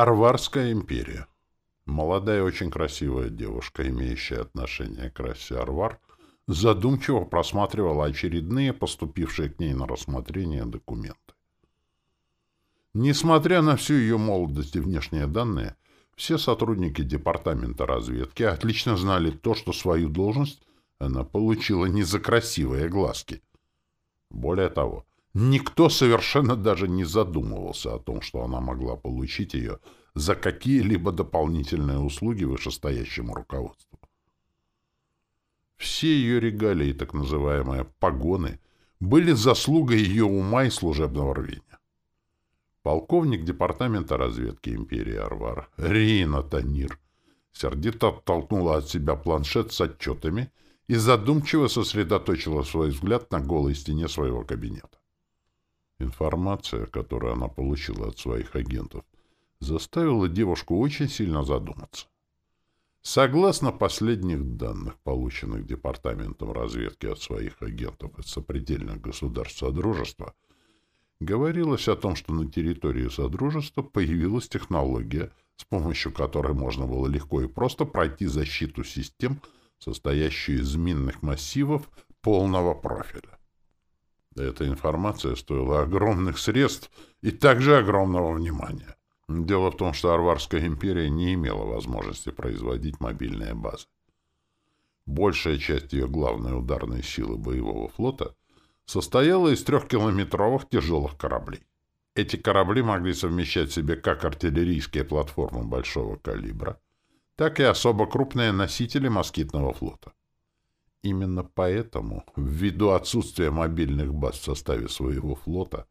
Арварская империя. Молодая, очень красивая девушка, имеющая отношение к расе Арвар, задумчиво просматривала очередные поступившие к ней на рассмотрение документы. Несмотря на всю ее молодость и внешние данные, все сотрудники департамента разведки отлично знали то, что свою должность она получила не за красивые глазки. Более того, Никто совершенно даже не задумывался о том, что она могла получить ее за какие-либо дополнительные услуги вышестоящему руководству. Все ее регалии, так называемые погоны, были заслугой ее ума и служебного рвения. Полковник департамента разведки империи Арвар, Рина Танир, сердито оттолкнула от себя планшет с отчетами и задумчиво сосредоточила свой взгляд на голой стене своего кабинета. Информация, которую она получила от своих агентов, заставила девушку очень сильно задуматься. Согласно последних данных, полученных Департаментом разведки от своих агентов из сопредельных государств Содружества, говорилось о том, что на территории Содружества появилась технология, с помощью которой можно было легко и просто пройти защиту систем, состоящую из минных массивов полного профиля. Эта информация стоила огромных средств и также огромного внимания. Дело в том, что Арварская империя не имела возможности производить мобильные базы. Большая часть ее главной ударной силы боевого флота состояла из трехкилометровых тяжелых кораблей. Эти корабли могли совмещать в себе как артиллерийские платформы большого калибра, так и особо крупные носители москитного флота. Именно поэтому, ввиду отсутствия мобильных баз в составе своего флота,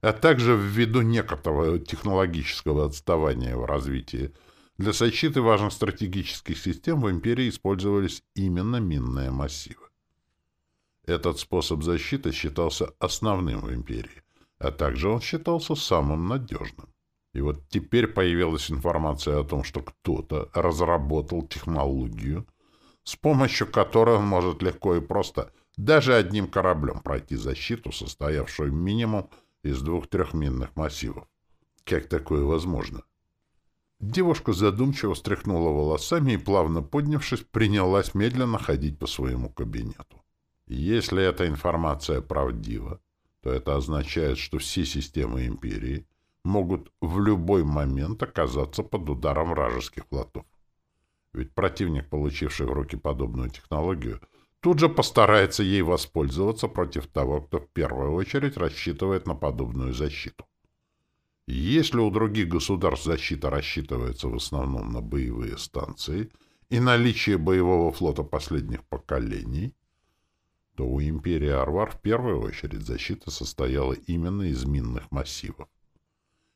а также ввиду некоторого технологического отставания в развитии, для защиты важных стратегических систем в империи использовались именно минные массивы. Этот способ защиты считался основным в империи, а также он считался самым надежным. И вот теперь появилась информация о том, что кто-то разработал технологию, с помощью которой он может легко и просто даже одним кораблем пройти защиту, состоявшую минимум из двух-трех минных массивов. Как такое возможно? Девушка задумчиво стряхнула волосами и, плавно поднявшись, принялась медленно ходить по своему кабинету. Если эта информация правдива, то это означает, что все системы империи могут в любой момент оказаться под ударом вражеских флотов. Ведь противник, получивший в руки подобную технологию, тут же постарается ей воспользоваться против того, кто в первую очередь рассчитывает на подобную защиту. Если у других государств защита рассчитывается в основном на боевые станции и наличие боевого флота последних поколений, то у империи Арвар в первую очередь защита состояла именно из минных массивов.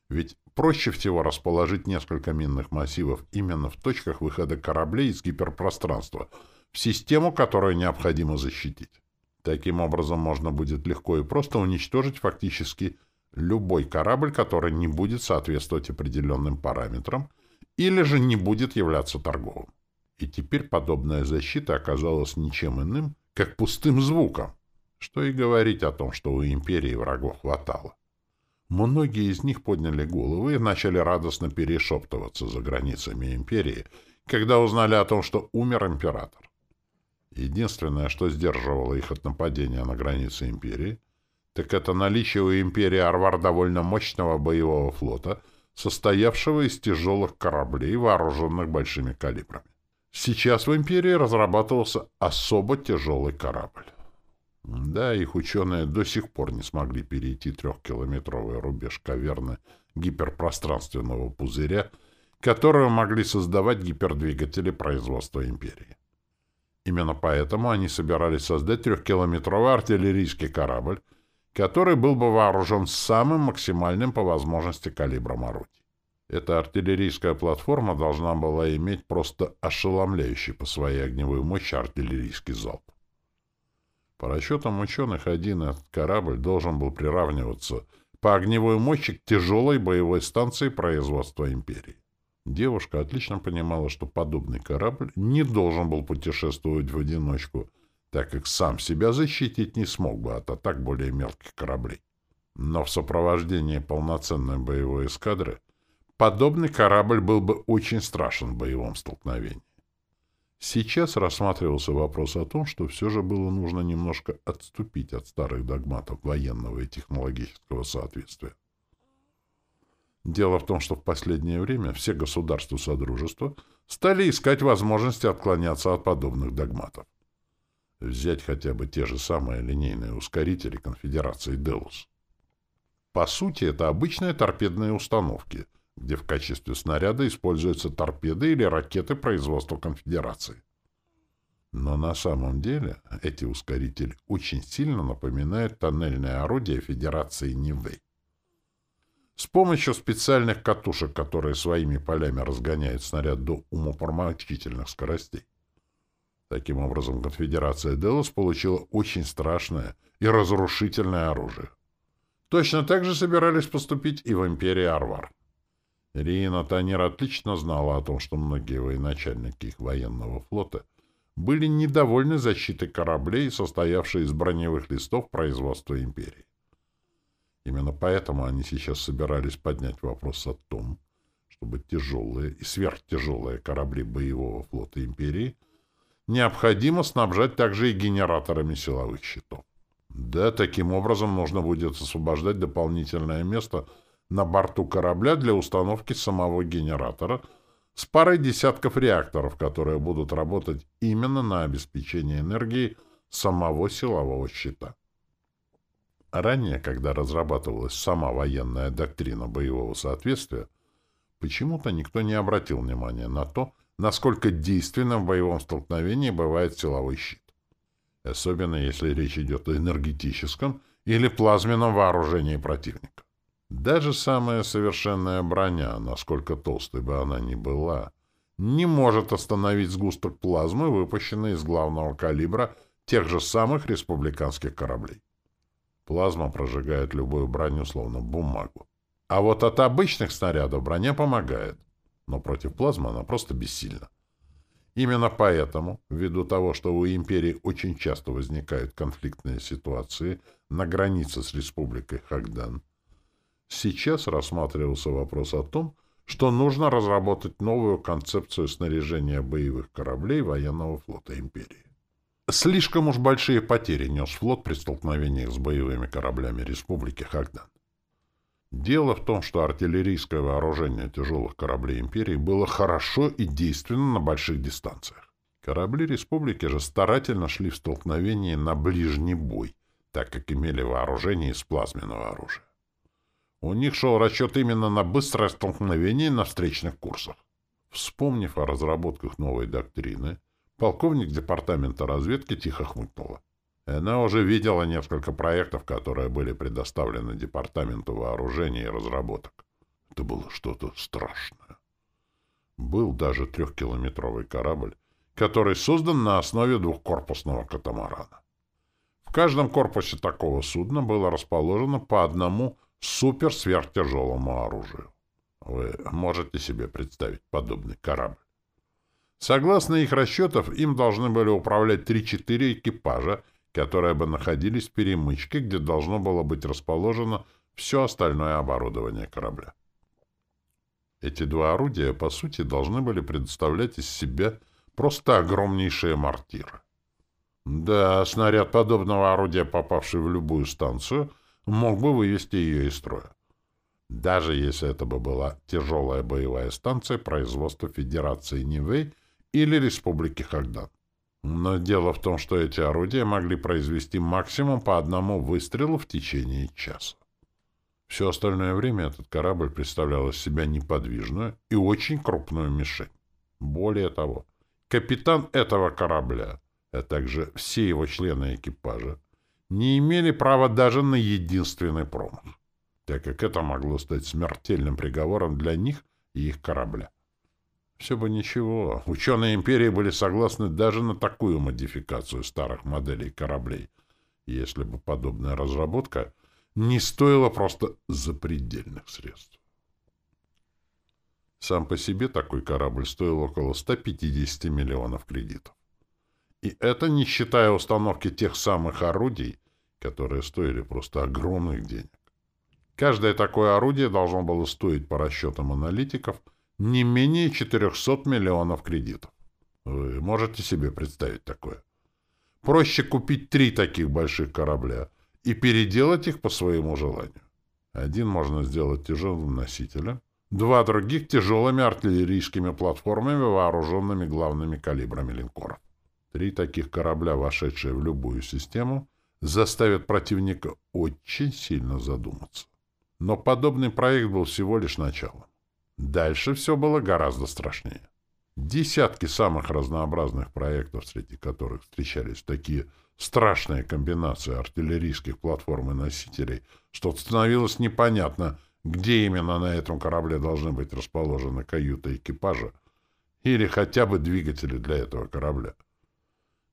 Ведь проще всего расположить несколько минных массивов именно в точках выхода кораблей из гиперпространства, в систему, которую необходимо защитить. Таким образом, можно будет легко и просто уничтожить фактически любой корабль, который не будет соответствовать определенным параметрам или же не будет являться торговым. И теперь подобная защита оказалась ничем иным, как пустым звуком. Что и говорить о том, что у империи врагов хватало. Многие из них подняли головы и начали радостно перешептываться за границами империи, когда узнали о том, что умер император. Единственное, что сдерживало их от нападения на границы империи, так это наличие у империи Арвар довольно мощного боевого флота, состоявшего из тяжелых кораблей, вооруженных большими калибрами. Сейчас в империи разрабатывался особо тяжелый корабль. Да, их ученые до сих пор не смогли перейти трехкилометровый рубеж каверны гиперпространственного пузыря, которую могли создавать гипердвигатели производства империи. Именно поэтому они собирались создать трехкилометровый артиллерийский корабль, который был бы вооружен самым максимальным по возможности калибром орудий. Эта артиллерийская платформа должна была иметь просто ошеломляющий по своей огневой мощи артиллерийский залп. По расчетам ученых, один корабль должен был приравниваться по огневой мощи к тяжелой боевой станции производства империи. Девушка отлично понимала, что подобный корабль не должен был путешествовать в одиночку, так как сам себя защитить не смог бы от атак более мелких кораблей. Но в сопровождении полноценной боевой эскадры подобный корабль был бы очень страшен в боевом столкновении. Сейчас рассматривался вопрос о том, что все же было нужно немножко отступить от старых догматов военного и технологического соответствия. Дело в том, что в последнее время все государства Содружества стали искать возможности отклоняться от подобных догматов. Взять хотя бы те же самые линейные ускорители конфедерации Деус. По сути, это обычные торпедные установки, где в качестве снаряда используются торпеды или ракеты производства конфедерации. Но на самом деле эти ускорители очень сильно напоминают тоннельное орудие Федерации Нивэй. С помощью специальных катушек, которые своими полями разгоняют снаряд до умопромочительных скоростей. Таким образом, конфедерация Делос получила очень страшное и разрушительное оружие. Точно так же собирались поступить и в империи Арвар. Рина Танир отлично знала о том, что многие военачальники их военного флота были недовольны защитой кораблей, состоявшей из броневых листов производства империи. Именно поэтому они сейчас собирались поднять вопрос о том, чтобы тяжелые и сверхтяжелые корабли боевого флота империи необходимо снабжать также и генераторами силовых щитов. Да, таким образом нужно будет освобождать дополнительное место на борту корабля для установки самого генератора с парой десятков реакторов, которые будут работать именно на обеспечение энергии самого силового щита. Ранее, когда разрабатывалась сама военная доктрина боевого соответствия, почему-то никто не обратил внимания на то, насколько действенным в боевом столкновении бывает силовой щит. Особенно если речь идет о энергетическом или плазменном вооружении противника. Даже самая совершенная броня, насколько толстой бы она ни была, не может остановить сгусток плазмы, выпущенный из главного калибра тех же самых республиканских кораблей. Плазма прожигает любую броню, словно бумагу. А вот от обычных снарядов броня помогает, но против плазмы она просто бессильна. Именно поэтому, ввиду того, что у империи очень часто возникают конфликтные ситуации на границе с республикой Хагдан, сейчас рассматривался вопрос о том, что нужно разработать новую концепцию снаряжения боевых кораблей военного флота империи. Слишком уж большие потери нес флот при столкновениях с боевыми кораблями Республики Хагдан. Дело в том, что артиллерийское вооружение тяжелых кораблей империи было хорошо и действенно на больших дистанциях. Корабли Республики же старательно шли в столкновении на ближний бой, так как имели вооружение из плазменного оружия. У них шел расчет именно на быстрое столкновение на встречных курсах. Вспомнив о разработках новой доктрины, Полковник департамента разведки тихо хмыкнула. Она уже видела несколько проектов, которые были предоставлены Департаменту вооружения и разработок. Это было что-то страшное. Был даже трехкилометровый корабль, который создан на основе двухкорпусного катамарана. В каждом корпусе такого судна было расположено по одному суперсверхтяжелому оружию. Вы можете себе представить подобный корабль? Согласно их расчетов, им должны были управлять 3-4 экипажа, которые бы находились в перемычке, где должно было быть расположено все остальное оборудование корабля. Эти два орудия, по сути, должны были предоставлять из себя просто огромнейшие мортиры. Да, снаряд подобного орудия, попавший в любую станцию, мог бы вывести ее из строя. Даже если это бы была тяжелая боевая станция производства Федерации Нивэй или Республики Хагдан. Но дело в том, что эти орудия могли произвести максимум по одному выстрелу в течение часа. Все остальное время этот корабль представлял из себя неподвижную и очень крупную мишень. Более того, капитан этого корабля, а также все его члены экипажа, не имели права даже на единственный промах, так как это могло стать смертельным приговором для них и их корабля. Все бы ничего. Ученые империи были согласны даже на такую модификацию старых моделей кораблей, если бы подобная разработка не стоила просто запредельных средств. Сам по себе такой корабль стоил около 150 миллионов кредитов. И это не считая установки тех самых орудий, которые стоили просто огромных денег. Каждое такое орудие должно было стоить, по расчетам аналитиков, не менее 400 миллионов кредитов. Вы можете себе представить такое? Проще купить три таких больших корабля и переделать их по своему желанию. Один можно сделать тяжелым носителем, два других — тяжелыми артиллерийскими платформами, вооруженными главными калибрами линкоров. Три таких корабля, вошедшие в любую систему, заставят противника очень сильно задуматься. Но подобный проект был всего лишь началом. Дальше все было гораздо страшнее. Десятки самых разнообразных проектов, среди которых встречались такие страшные комбинации артиллерийских платформ и носителей, что становилось непонятно, где именно на этом корабле должны быть расположены каюты экипажа или хотя бы двигатели для этого корабля.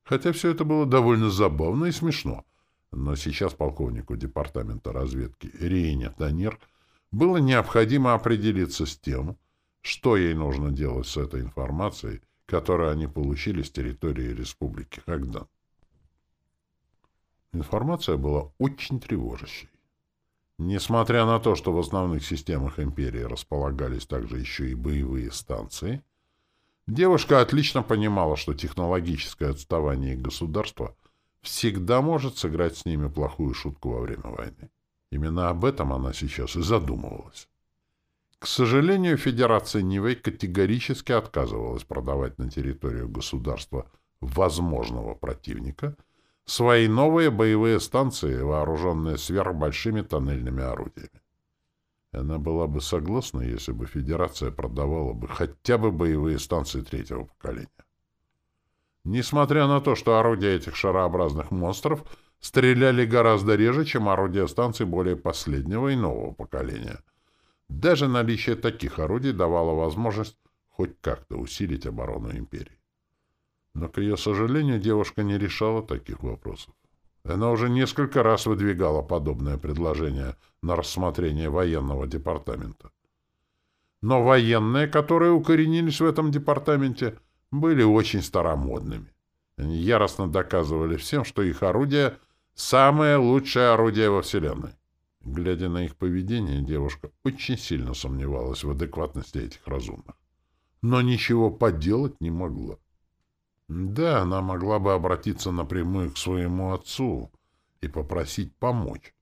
Хотя все это было довольно забавно и смешно, но сейчас полковнику департамента разведки Рине Танир было необходимо определиться с тем, что ей нужно делать с этой информацией, которую они получили с территории Республики Хагдан. Информация была очень тревожащей. Несмотря на то, что в основных системах империи располагались также еще и боевые станции, девушка отлично понимала, что технологическое отставание государства всегда может сыграть с ними плохую шутку во время войны. Именно об этом она сейчас и задумывалась. К сожалению, Федерация Нивэй категорически отказывалась продавать на территорию государства возможного противника свои новые боевые станции, вооруженные сверхбольшими тоннельными орудиями. Она была бы согласна, если бы Федерация продавала бы хотя бы боевые станции третьего поколения. Несмотря на то, что орудия этих шарообразных монстров стреляли гораздо реже, чем орудия станций более последнего и нового поколения — даже наличие таких орудий давало возможность хоть как-то усилить оборону империи. Но, к ее сожалению, девушка не решала таких вопросов. Она уже несколько раз выдвигала подобное предложение на рассмотрение военного департамента. Но военные, которые укоренились в этом департаменте, были очень старомодными. Они яростно доказывали всем, что их орудие — самое лучшее орудие во Вселенной. Глядя на их поведение, девушка очень сильно сомневалась в адекватности этих разумных. Но ничего поделать не могла. Да, она могла бы обратиться напрямую к своему отцу и попросить помочь.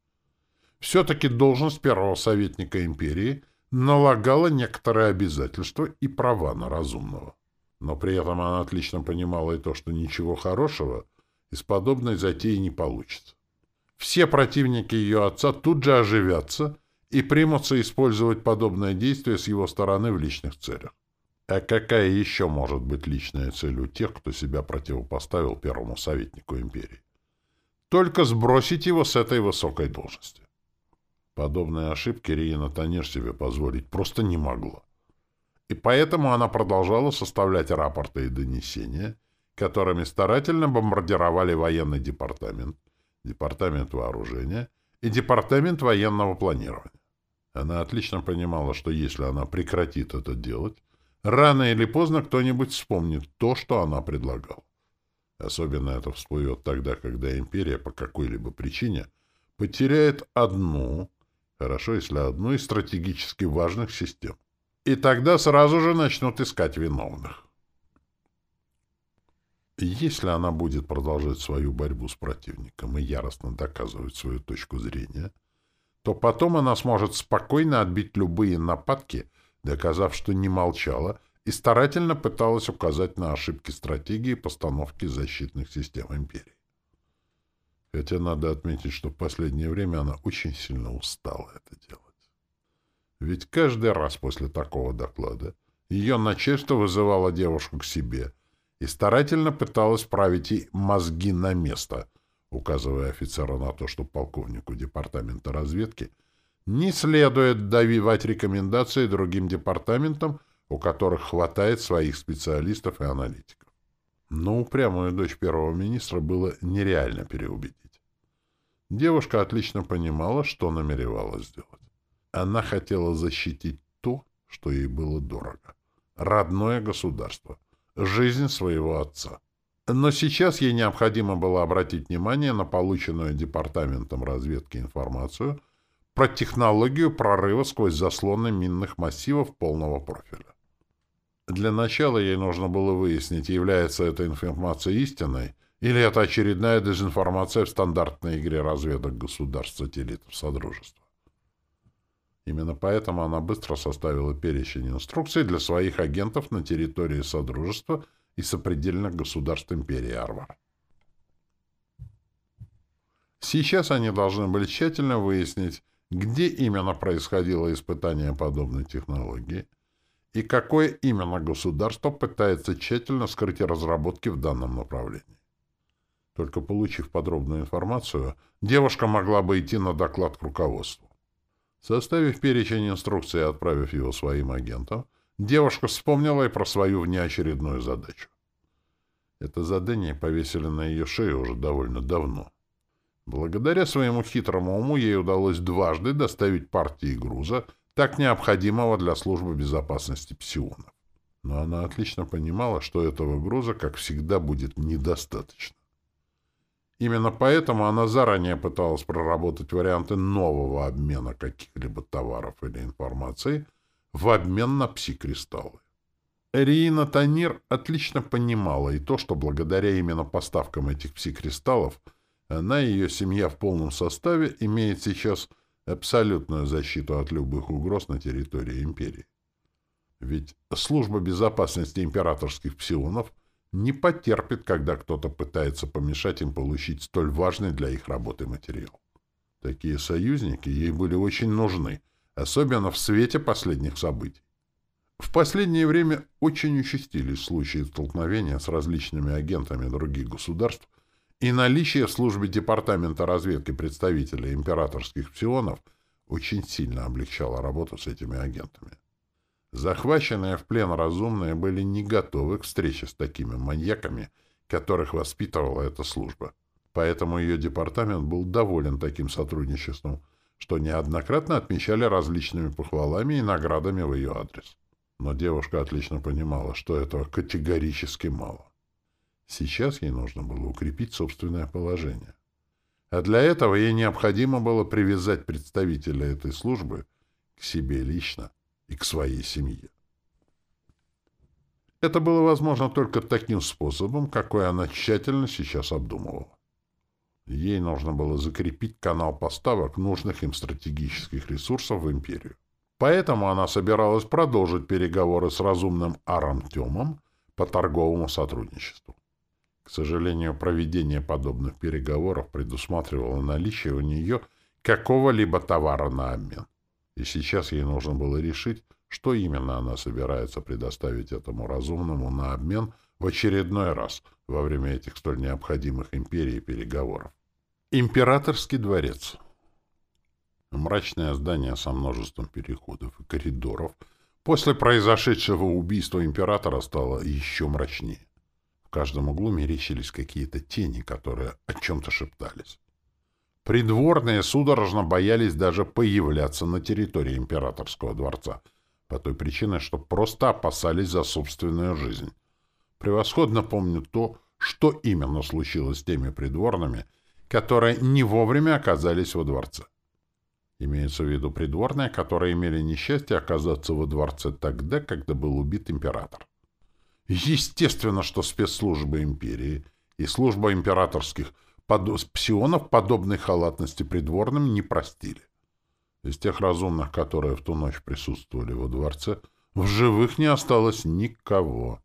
Все-таки должность первого советника империи налагала некоторые обязательства и права на разумного. Но при этом она отлично понимала и то, что ничего хорошего из подобной затеи не получится все противники ее отца тут же оживятся и примутся использовать подобное действие с его стороны в личных целях. А какая еще может быть личная цель у тех, кто себя противопоставил первому советнику империи? Только сбросить его с этой высокой должности. Подобные ошибки Риена Танир себе позволить просто не могла. И поэтому она продолжала составлять рапорты и донесения, которыми старательно бомбардировали военный департамент, департамент вооружения и департамент военного планирования. Она отлично понимала, что если она прекратит это делать, рано или поздно кто-нибудь вспомнит то, что она предлагала. Особенно это всплывет тогда, когда империя по какой-либо причине потеряет одну, хорошо, если одну из стратегически важных систем. И тогда сразу же начнут искать виновных. Если она будет продолжать свою борьбу с противником и яростно доказывать свою точку зрения, то потом она сможет спокойно отбить любые нападки, доказав, что не молчала и старательно пыталась указать на ошибки стратегии постановки защитных систем империи. Хотя надо отметить, что в последнее время она очень сильно устала это делать. Ведь каждый раз после такого доклада ее начальство вызывало девушку к себе — и старательно пыталась править ей мозги на место, указывая офицера на то, что полковнику департамента разведки не следует давивать рекомендации другим департаментам, у которых хватает своих специалистов и аналитиков. Но упрямую дочь первого министра было нереально переубедить. Девушка отлично понимала, что намеревалась сделать. Она хотела защитить то, что ей было дорого. Родное государство — жизнь своего отца. Но сейчас ей необходимо было обратить внимание на полученную департаментом разведки информацию про технологию прорыва сквозь заслоны минных массивов полного профиля. Для начала ей нужно было выяснить, является эта информация истинной, или это очередная дезинформация в стандартной игре разведок государств-сателлитов Содружества. Именно поэтому она быстро составила перечень инструкций для своих агентов на территории Содружества и сопредельных государств империи Арвар. Сейчас они должны были тщательно выяснить, где именно происходило испытание подобной технологии и какое именно государство пытается тщательно скрыть разработки в данном направлении. Только получив подробную информацию, девушка могла бы идти на доклад к руководству. Составив перечень инструкций и отправив его своим агентам, девушка вспомнила и про свою внеочередную задачу. Это задание повесили на ее шею уже довольно давно. Благодаря своему хитрому уму ей удалось дважды доставить партии груза, так необходимого для службы безопасности псионов. Но она отлично понимала, что этого груза, как всегда, будет недостаточно. Именно поэтому она заранее пыталась проработать варианты нового обмена каких-либо товаров или информации в обмен на пси-кристаллы. Риина Танир отлично понимала и то, что благодаря именно поставкам этих пси-кристаллов она и ее семья в полном составе имеет сейчас абсолютную защиту от любых угроз на территории империи. Ведь служба безопасности императорских псионов не потерпит, когда кто-то пытается помешать им получить столь важный для их работы материал. Такие союзники ей были очень нужны, особенно в свете последних событий. В последнее время очень участились случаи столкновения с различными агентами других государств, и наличие в службе Департамента разведки представителей императорских псионов очень сильно облегчало работу с этими агентами. Захваченные в плен разумные были не готовы к встрече с такими маньяками, которых воспитывала эта служба. Поэтому ее департамент был доволен таким сотрудничеством, что неоднократно отмечали различными похвалами и наградами в ее адрес. Но девушка отлично понимала, что этого категорически мало. Сейчас ей нужно было укрепить собственное положение. А для этого ей необходимо было привязать представителя этой службы к себе лично и к своей семье. Это было возможно только таким способом, какой она тщательно сейчас обдумывала. Ей нужно было закрепить канал поставок нужных им стратегических ресурсов в империю. Поэтому она собиралась продолжить переговоры с разумным Аром по торговому сотрудничеству. К сожалению, проведение подобных переговоров предусматривало наличие у нее какого-либо товара на обмен. И сейчас ей нужно было решить, что именно она собирается предоставить этому разумному на обмен в очередной раз во время этих столь необходимых империи переговоров. Императорский дворец. Мрачное здание со множеством переходов и коридоров после произошедшего убийства императора стало еще мрачнее. Каждом углу мерещились какие-то тени, которые о чем-то шептались. Придворные судорожно боялись даже появляться на территории императорского дворца, по той причине, что просто опасались за собственную жизнь. Превосходно помню то, что именно случилось с теми придворными, которые не вовремя оказались во дворце. Имеются в виду придворные, которые имели несчастье оказаться во дворце тогда, когда был убит император. Естественно, что спецслужбы империи и служба императорских под... псионов подобной халатности придворным не простили. Из тех разумных, которые в ту ночь присутствовали во дворце, в живых не осталось никого.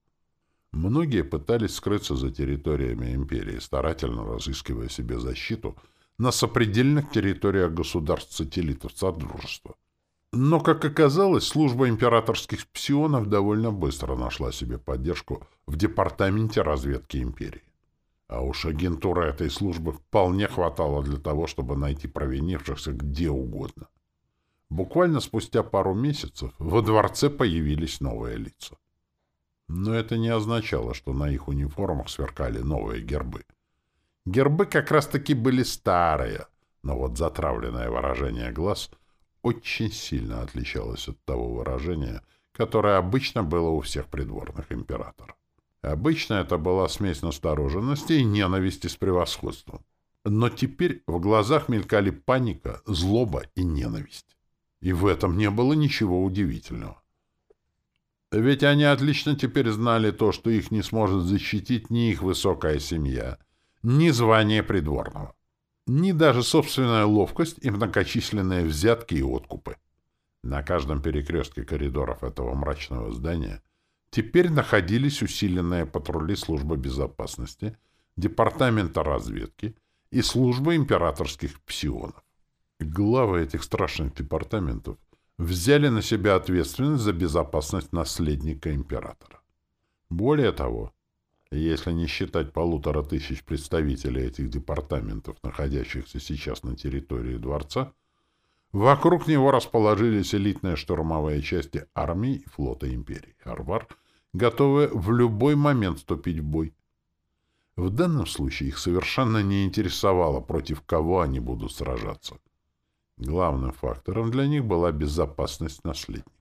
Многие пытались скрыться за территориями империи, старательно разыскивая себе защиту на сопредельных территориях государств-сателлитов Содружества. Но, как оказалось, служба императорских псионов довольно быстро нашла себе поддержку в департаменте разведки империи. А уж агентура этой службы вполне хватало для того, чтобы найти провинившихся где угодно. Буквально спустя пару месяцев во дворце появились новые лица. Но это не означало, что на их униформах сверкали новые гербы. Гербы как раз-таки были старые, но вот затравленное выражение глаз очень сильно отличалось от того выражения, которое обычно было у всех придворных императоров. Обычно это была смесь настороженности и ненависти с превосходством. Но теперь в глазах мелькали паника, злоба и ненависть. И в этом не было ничего удивительного. Ведь они отлично теперь знали то, что их не сможет защитить ни их высокая семья, ни звание придворного, ни даже собственная ловкость и многочисленные взятки и откупы. На каждом перекрестке коридоров этого мрачного здания теперь находились усиленные патрули службы безопасности, департамента разведки и службы императорских псионов. Главы этих страшных департаментов взяли на себя ответственность за безопасность наследника императора. Более того, если не считать полутора тысяч представителей этих департаментов, находящихся сейчас на территории дворца, вокруг него расположились элитные штурмовые части армии и флота империи Арвар, готовые в любой момент вступить в бой. В данном случае их совершенно не интересовало, против кого они будут сражаться. Главным фактором для них была безопасность наследника.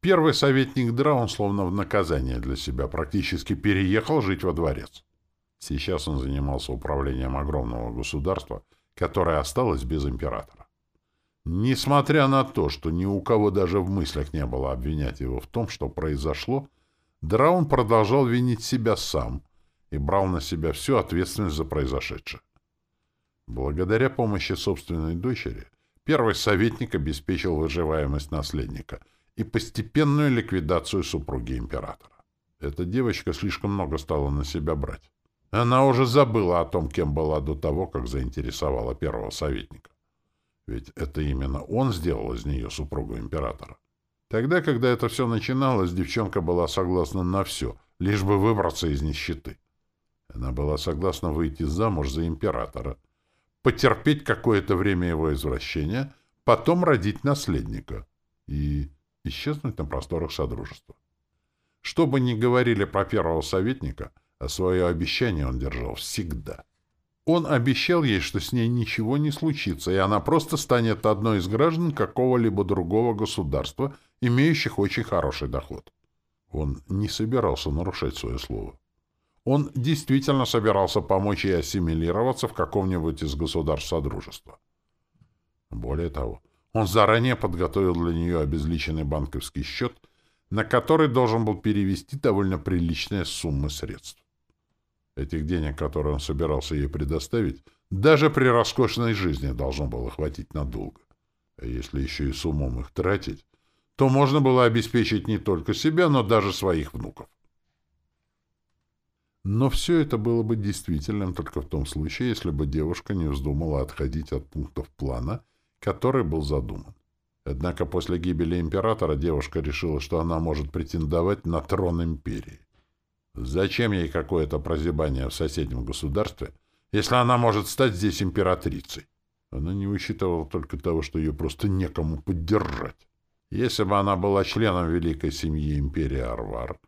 Первый советник Драун, словно в наказание для себя, практически переехал жить во дворец. Сейчас он занимался управлением огромного государства, которое осталось без императора. Несмотря на то, что ни у кого даже в мыслях не было обвинять его в том, что произошло, Драун продолжал винить себя сам и брал на себя всю ответственность за произошедшее. Благодаря помощи собственной дочери Первый советник обеспечил выживаемость наследника и постепенную ликвидацию супруги императора. Эта девочка слишком много стала на себя брать. Она уже забыла о том, кем была до того, как заинтересовала первого советника. Ведь это именно он сделал из нее супругу императора. Тогда, когда это все начиналось, девчонка была согласна на все, лишь бы выбраться из нищеты. Она была согласна выйти замуж за императора — потерпеть какое-то время его извращения, потом родить наследника и исчезнуть на просторах Содружества. Что бы ни говорили про первого советника, а свое обещание он держал всегда. Он обещал ей, что с ней ничего не случится, и она просто станет одной из граждан какого-либо другого государства, имеющих очень хороший доход. Он не собирался нарушать свое слово. Он действительно собирался помочь ей ассимилироваться в каком-нибудь из государств Содружества. Более того, он заранее подготовил для нее обезличенный банковский счет, на который должен был перевести довольно приличные суммы средств. Этих денег, которые он собирался ей предоставить, даже при роскошной жизни должно было хватить надолго. А если еще и с умом их тратить, то можно было обеспечить не только себя, но даже своих внуков. Но все это было бы действительным только в том случае, если бы девушка не вздумала отходить от пунктов плана, который был задуман. Однако после гибели императора девушка решила, что она может претендовать на трон империи. Зачем ей какое-то прозябание в соседнем государстве, если она может стать здесь императрицей? Она не учитывала только того, что ее просто некому поддержать. Если бы она была членом великой семьи империи Арвар,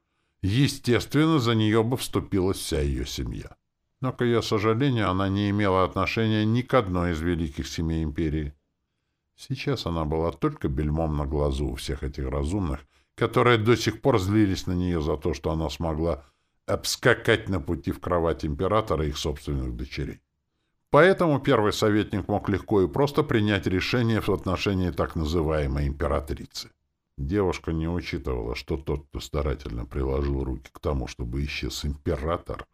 Естественно, за нее бы вступилась вся ее семья. Но, к ее сожалению, она не имела отношения ни к одной из великих семей империи. Сейчас она была только бельмом на глазу у всех этих разумных, которые до сих пор злились на нее за то, что она смогла обскакать на пути в кровать императора их собственных дочерей. Поэтому первый советник мог легко и просто принять решение в отношении так называемой императрицы. Девушка не учитывала, что тот, кто старательно приложил руки к тому, чтобы исчез император,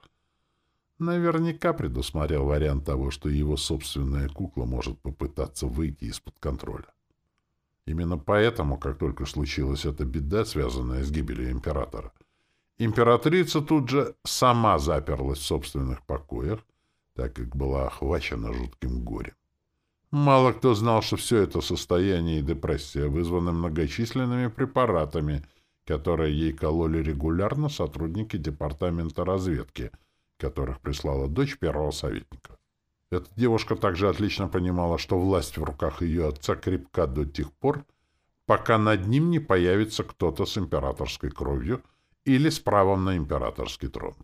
наверняка предусмотрел вариант того, что его собственная кукла может попытаться выйти из-под контроля. Именно поэтому, как только случилась эта беда, связанная с гибелью императора, императрица тут же сама заперлась в собственных покоях, так как была охвачена жутким горем. Мало кто знал, что все это состояние и депрессия вызваны многочисленными препаратами, которые ей кололи регулярно сотрудники департамента разведки, которых прислала дочь первого советника. Эта девушка также отлично понимала, что власть в руках ее отца крепка до тех пор, пока над ним не появится кто-то с императорской кровью или с правом на императорский трон.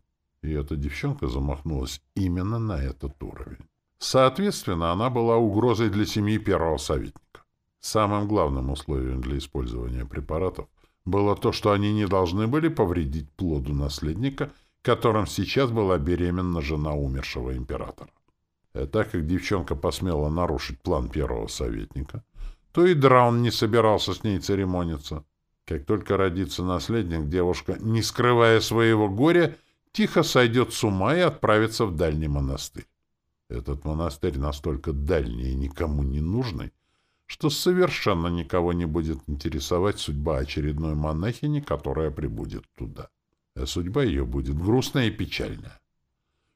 И эта девчонка замахнулась именно на этот уровень. Соответственно, она была угрозой для семьи первого советника. Самым главным условием для использования препаратов было то, что они не должны были повредить плоду наследника, которым сейчас была беременна жена умершего императора. А так как девчонка посмела нарушить план первого советника, то и Драун не собирался с ней церемониться. Как только родится наследник, девушка, не скрывая своего горя, тихо сойдет с ума и отправится в дальний монастырь. Этот монастырь настолько дальний и никому не нужный, что совершенно никого не будет интересовать судьба очередной монахини, которая прибудет туда. А судьба ее будет грустная и печальная.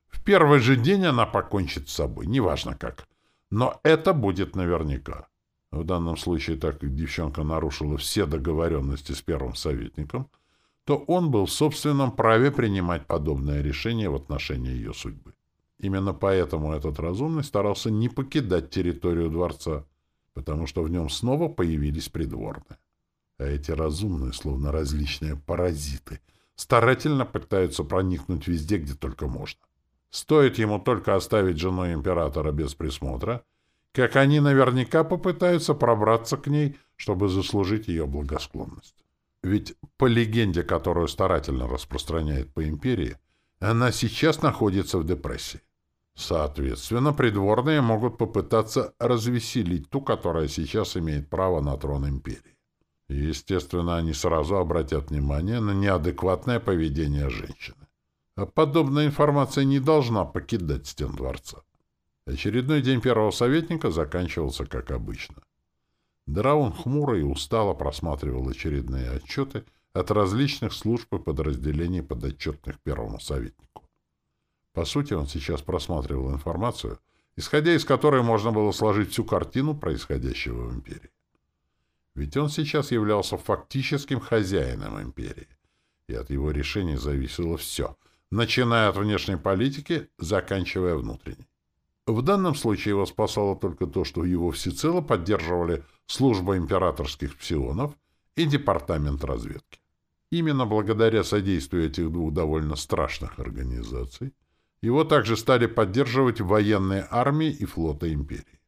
В первый же день она покончит с собой, неважно как. Но это будет наверняка. В данном случае, так как девчонка нарушила все договоренности с первым советником, то он был в собственном праве принимать подобное решение в отношении ее судьбы. Именно поэтому этот разумный старался не покидать территорию дворца, потому что в нем снова появились придворные. А эти разумные, словно различные паразиты, старательно пытаются проникнуть везде, где только можно. Стоит ему только оставить жену императора без присмотра, как они наверняка попытаются пробраться к ней, чтобы заслужить ее благосклонность. Ведь по легенде, которую старательно распространяет по империи, она сейчас находится в депрессии. Соответственно, придворные могут попытаться развеселить ту, которая сейчас имеет право на трон империи. Естественно, они сразу обратят внимание на неадекватное поведение женщины. А подобная информация не должна покидать стен дворца. Очередной день первого советника заканчивался как обычно. Драун хмуро и устало просматривал очередные отчеты от различных служб и подразделений подотчетных первому советнику. По сути, он сейчас просматривал информацию, исходя из которой можно было сложить всю картину происходящего в империи. Ведь он сейчас являлся фактическим хозяином империи, и от его решений зависело все, начиная от внешней политики, заканчивая внутренней. В данном случае его спасало только то, что его всецело поддерживали служба императорских псионов и департамент разведки. Именно благодаря содействию этих двух довольно страшных организаций его также стали поддерживать военные армии и флоты империи.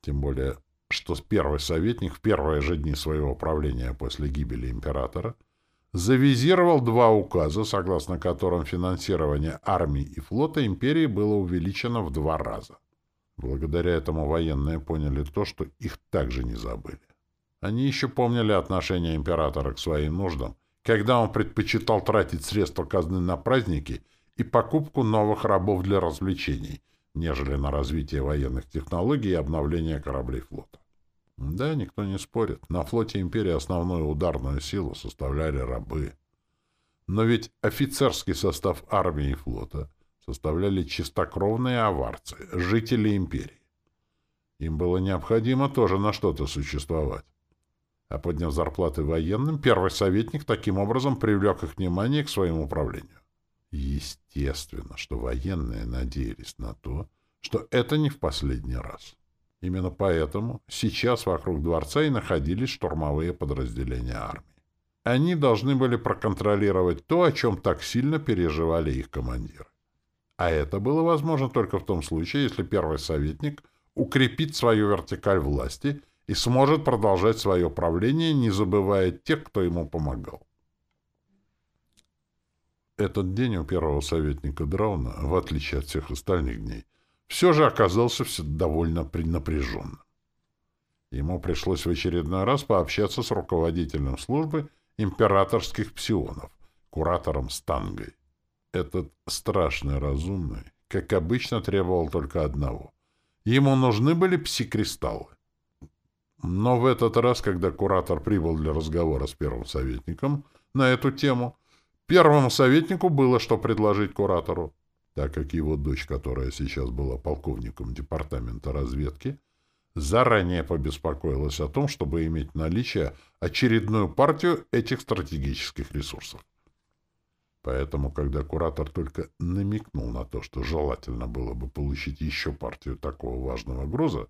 Тем более, что первый советник в первые же дни своего правления после гибели императора завизировал два указа, согласно которым финансирование армии и флота империи было увеличено в два раза. Благодаря этому военные поняли то, что их также не забыли. Они еще помнили отношение императора к своим нуждам, когда он предпочитал тратить средства казны на праздники – и покупку новых рабов для развлечений, нежели на развитие военных технологий и обновление кораблей флота. Да, никто не спорит. На флоте империи основную ударную силу составляли рабы. Но ведь офицерский состав армии и флота составляли чистокровные аварцы, жители империи. Им было необходимо тоже на что-то существовать. А подняв зарплаты военным, первый советник таким образом привлек их внимание к своему управлению. Естественно, что военные надеялись на то, что это не в последний раз. Именно поэтому сейчас вокруг дворца и находились штурмовые подразделения армии. Они должны были проконтролировать то, о чем так сильно переживали их командиры. А это было возможно только в том случае, если первый советник укрепит свою вертикаль власти и сможет продолжать свое правление, не забывая тех, кто ему помогал. Этот день у первого советника Драуна, в отличие от всех остальных дней, все же оказался все довольно напряженным. Ему пришлось в очередной раз пообщаться с руководителем службы императорских псионов, куратором Стангой. Этот страшный разумный, как обычно, требовал только одного. Ему нужны были пси-кристаллы. Но в этот раз, когда куратор прибыл для разговора с первым советником на эту тему, Первому советнику было что предложить куратору, так как его дочь, которая сейчас была полковником департамента разведки, заранее побеспокоилась о том, чтобы иметь в наличии очередную партию этих стратегических ресурсов. Поэтому, когда куратор только намекнул на то, что желательно было бы получить еще партию такого важного груза,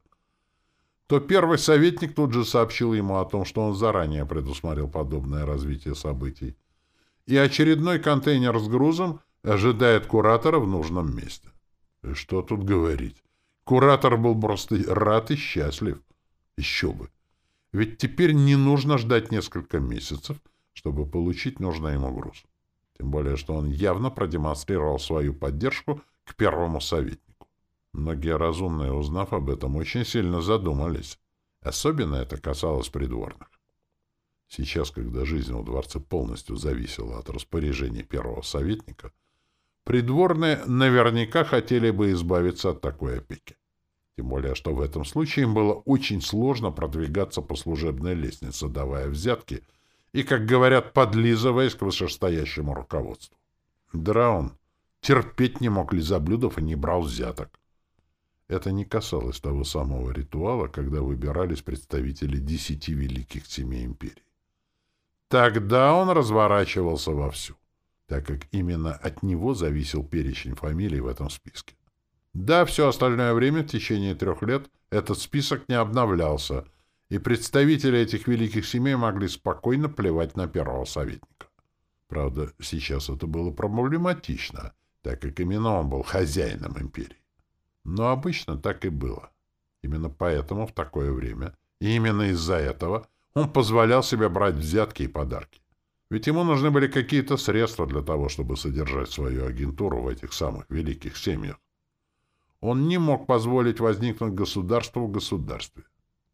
то первый советник тут же сообщил ему о том, что он заранее предусмотрел подобное развитие событий, и очередной контейнер с грузом ожидает куратора в нужном месте. Что тут говорить? Куратор был просто рад и счастлив. Еще бы. Ведь теперь не нужно ждать несколько месяцев, чтобы получить нужный ему груз. Тем более, что он явно продемонстрировал свою поддержку к первому советнику. Многие разумные, узнав об этом, очень сильно задумались. Особенно это касалось придворных. Сейчас, когда жизнь во дворце полностью зависела от распоряжений первого советника, придворные наверняка хотели бы избавиться от такой опеки. Тем более, что в этом случае им было очень сложно продвигаться по служебной лестнице, давая взятки и, как говорят, подлизываясь к вышестоящему руководству. Драун терпеть не мог лизоблюдов и не брал взяток. Это не касалось того самого ритуала, когда выбирались представители десяти великих семей империи. Тогда он разворачивался вовсю, так как именно от него зависел перечень фамилий в этом списке. Да, все остальное время, в течение трех лет, этот список не обновлялся, и представители этих великих семей могли спокойно плевать на первого советника. Правда, сейчас это было проблематично, так как именно он был хозяином империи. Но обычно так и было. Именно поэтому в такое время, и именно из-за этого, он позволял себе брать взятки и подарки. Ведь ему нужны были какие-то средства для того, чтобы содержать свою агентуру в этих самых великих семьях. Он не мог позволить возникнуть государству в государстве.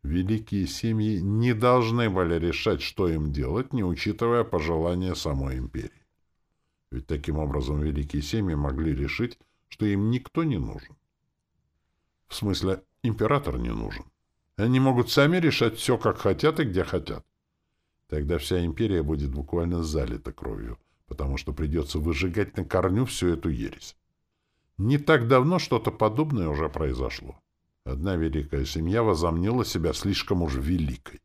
Великие семьи не должны были решать, что им делать, не учитывая пожелания самой империи. Ведь таким образом великие семьи могли решить, что им никто не нужен. В смысле, император не нужен. Они могут сами решать все, как хотят и где хотят. Тогда вся империя будет буквально залита кровью, потому что придется выжигать на корню всю эту ересь. Не так давно что-то подобное уже произошло. Одна великая семья возомнила себя слишком уж великой.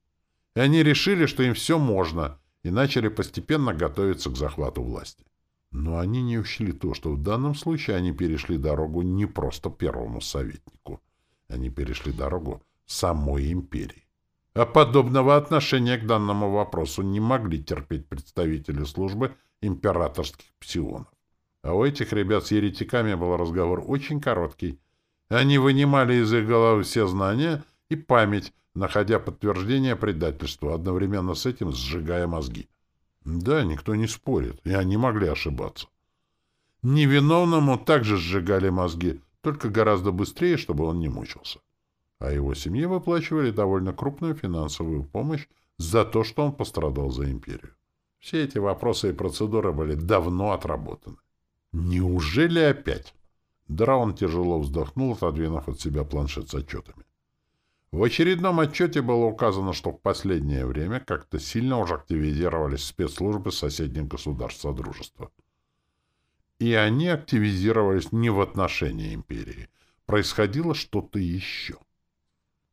И они решили, что им все можно, и начали постепенно готовиться к захвату власти. Но они не учли то, что в данном случае они перешли дорогу не просто первому советнику. Они перешли дорогу самой империи. А подобного отношения к данному вопросу не могли терпеть представители службы императорских псионов. А у этих ребят с еретиками был разговор очень короткий. Они вынимали из их головы все знания и память, находя подтверждение предательства, одновременно с этим сжигая мозги. Да, никто не спорит, и они могли ошибаться. Невиновному также сжигали мозги, только гораздо быстрее, чтобы он не мучился. А его семье выплачивали довольно крупную финансовую помощь за то, что он пострадал за империю. Все эти вопросы и процедуры были давно отработаны. Неужели опять? Драун тяжело вздохнул, отодвинув от себя планшет с отчетами. В очередном отчете было указано, что в последнее время как-то сильно уже активизировались спецслужбы соседних государств Содружества. И они активизировались не в отношении империи. Происходило что-то еще.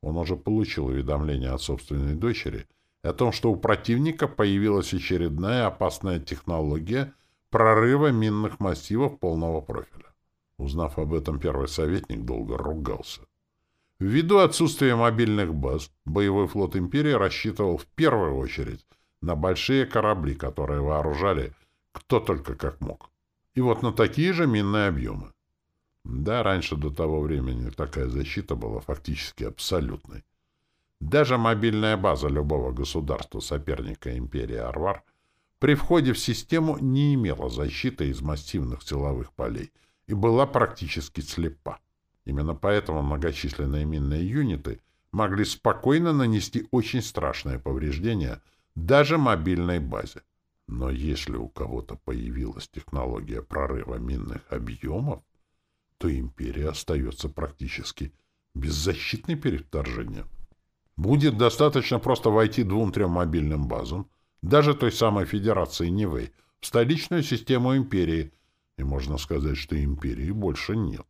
Он уже получил уведомление от собственной дочери о том, что у противника появилась очередная опасная технология прорыва минных массивов полного профиля. Узнав об этом, первый советник долго ругался. Ввиду отсутствия мобильных баз, боевой флот империи рассчитывал в первую очередь на большие корабли, которые вооружали кто только как мог. И вот на такие же минные объемы. Да, раньше до того времени такая защита была фактически абсолютной. Даже мобильная база любого государства соперника империи Арвар при входе в систему не имела защиты из массивных силовых полей и была практически слепа. Именно поэтому многочисленные минные юниты могли спокойно нанести очень страшное повреждение даже мобильной базе. Но если у кого-то появилась технология прорыва минных объемов, то империя остается практически беззащитной перед вторжением. Будет достаточно просто войти двум-трем мобильным базам, даже той самой Федерации Нивэй, в столичную систему империи, и можно сказать, что империи больше нет.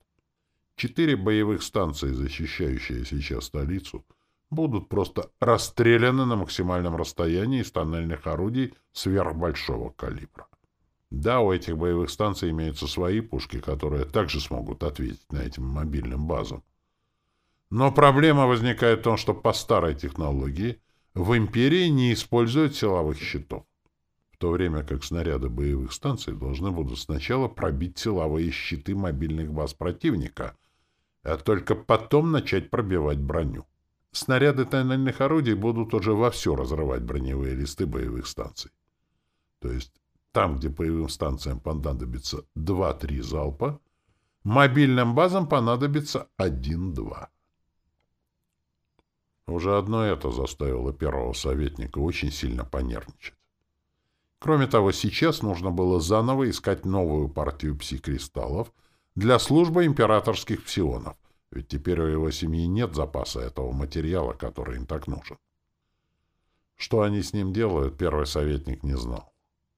Четыре боевых станции, защищающие сейчас столицу, будут просто расстреляны на максимальном расстоянии из тоннельных орудий сверхбольшого калибра. Да, у этих боевых станций имеются свои пушки, которые также смогут ответить на этим мобильным базам. Но проблема возникает в том, что по старой технологии в империи не используют силовых щитов, в то время как снаряды боевых станций должны будут сначала пробить силовые щиты мобильных баз противника, а только потом начать пробивать броню. Снаряды тоннельных орудий будут уже вовсю разрывать броневые листы боевых станций. То есть там, где боевым станциям понадобится 2-3 залпа, Мобильным базам понадобится один-два. Уже одно это заставило первого советника очень сильно понервничать. Кроме того, сейчас нужно было заново искать новую партию пси-кристаллов для службы императорских псионов, ведь теперь у его семьи нет запаса этого материала, который им так нужен. Что они с ним делают, первый советник не знал.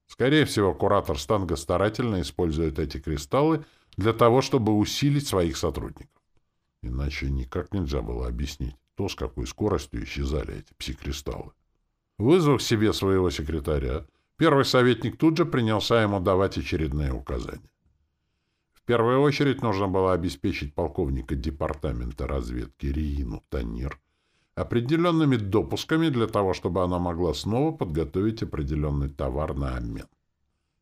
Скорее всего, куратор Станга старательно использует эти кристаллы для того, чтобы усилить своих сотрудников. Иначе никак нельзя было объяснить, то, с какой скоростью исчезали эти пси-кристаллы. Вызвав себе своего секретаря, первый советник тут же принялся ему давать очередные указания. В первую очередь нужно было обеспечить полковника департамента разведки Риину Танир определенными допусками для того, чтобы она могла снова подготовить определенный товар на обмен.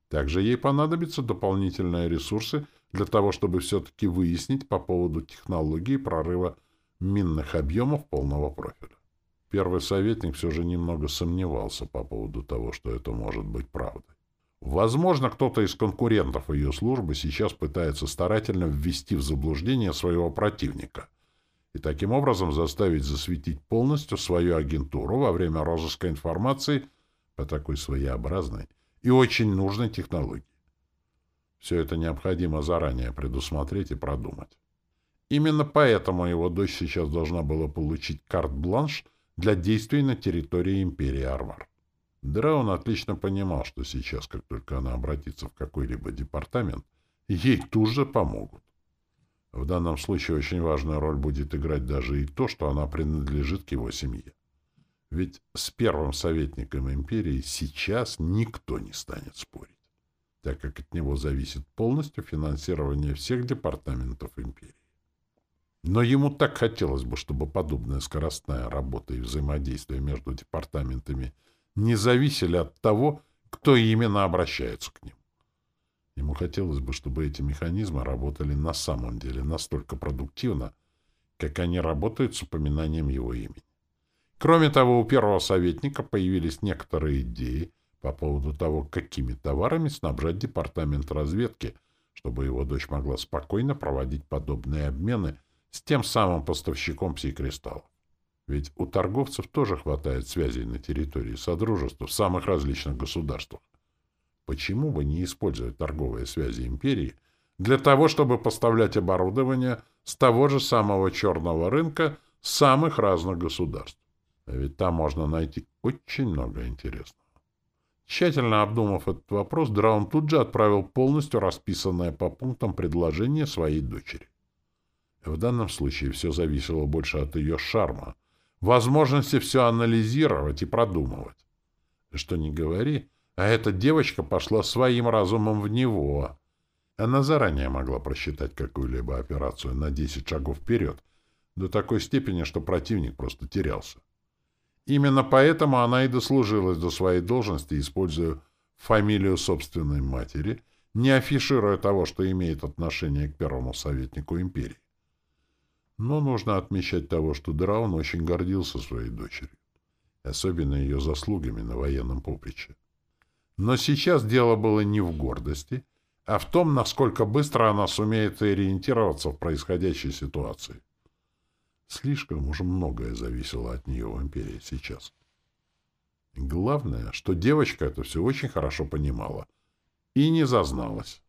Также ей понадобятся дополнительные ресурсы для того, чтобы все-таки выяснить по поводу технологии прорыва минных объемов полного профиля. Первый советник все же немного сомневался по поводу того, что это может быть правдой. Возможно, кто-то из конкурентов ее службы сейчас пытается старательно ввести в заблуждение своего противника и таким образом заставить засветить полностью свою агентуру во время розыска информации по такой своеобразной и очень нужной технологии. Все это необходимо заранее предусмотреть и продумать. Именно поэтому его дочь сейчас должна была получить карт-бланш для действий на территории империи Арвар. Драун отлично понимал, что сейчас, как только она обратится в какой-либо департамент, ей тут же помогут. В данном случае очень важную роль будет играть даже и то, что она принадлежит к его семье. Ведь с первым советником империи сейчас никто не станет спорить, так как от него зависит полностью финансирование всех департаментов империи. Но ему так хотелось бы, чтобы подобная скоростная работа и взаимодействие между департаментами не зависели от того, кто именно обращается к ним. Ему хотелось бы, чтобы эти механизмы работали на самом деле настолько продуктивно, как они работают с упоминанием его имени. Кроме того, у первого советника появились некоторые идеи по поводу того, какими товарами снабжать департамент разведки, чтобы его дочь могла спокойно проводить подобные обмены с тем самым поставщиком пси-кристаллов. Ведь у торговцев тоже хватает связей на территории Содружества в самых различных государствах. Почему бы не использовать торговые связи империи для того, чтобы поставлять оборудование с того же самого черного рынка самых разных государств? А ведь там можно найти очень много интересного. Тщательно обдумав этот вопрос, Драун тут же отправил полностью расписанное по пунктам предложение своей дочери. В данном случае все зависело больше от ее шарма, возможности все анализировать и продумывать. Что ни говори, а эта девочка пошла своим разумом в него. Она заранее могла просчитать какую-либо операцию на 10 шагов вперед, до такой степени, что противник просто терялся. Именно поэтому она и дослужилась до своей должности, используя фамилию собственной матери, не афишируя того, что имеет отношение к первому советнику империи. Но нужно отмечать того, что Драун очень гордился своей дочерью, особенно ее заслугами на военном поприще. Но сейчас дело было не в гордости, а в том, насколько быстро она сумеет ориентироваться в происходящей ситуации. Слишком уж многое зависело от нее в империи сейчас. Главное, что девочка это все очень хорошо понимала и не зазналась.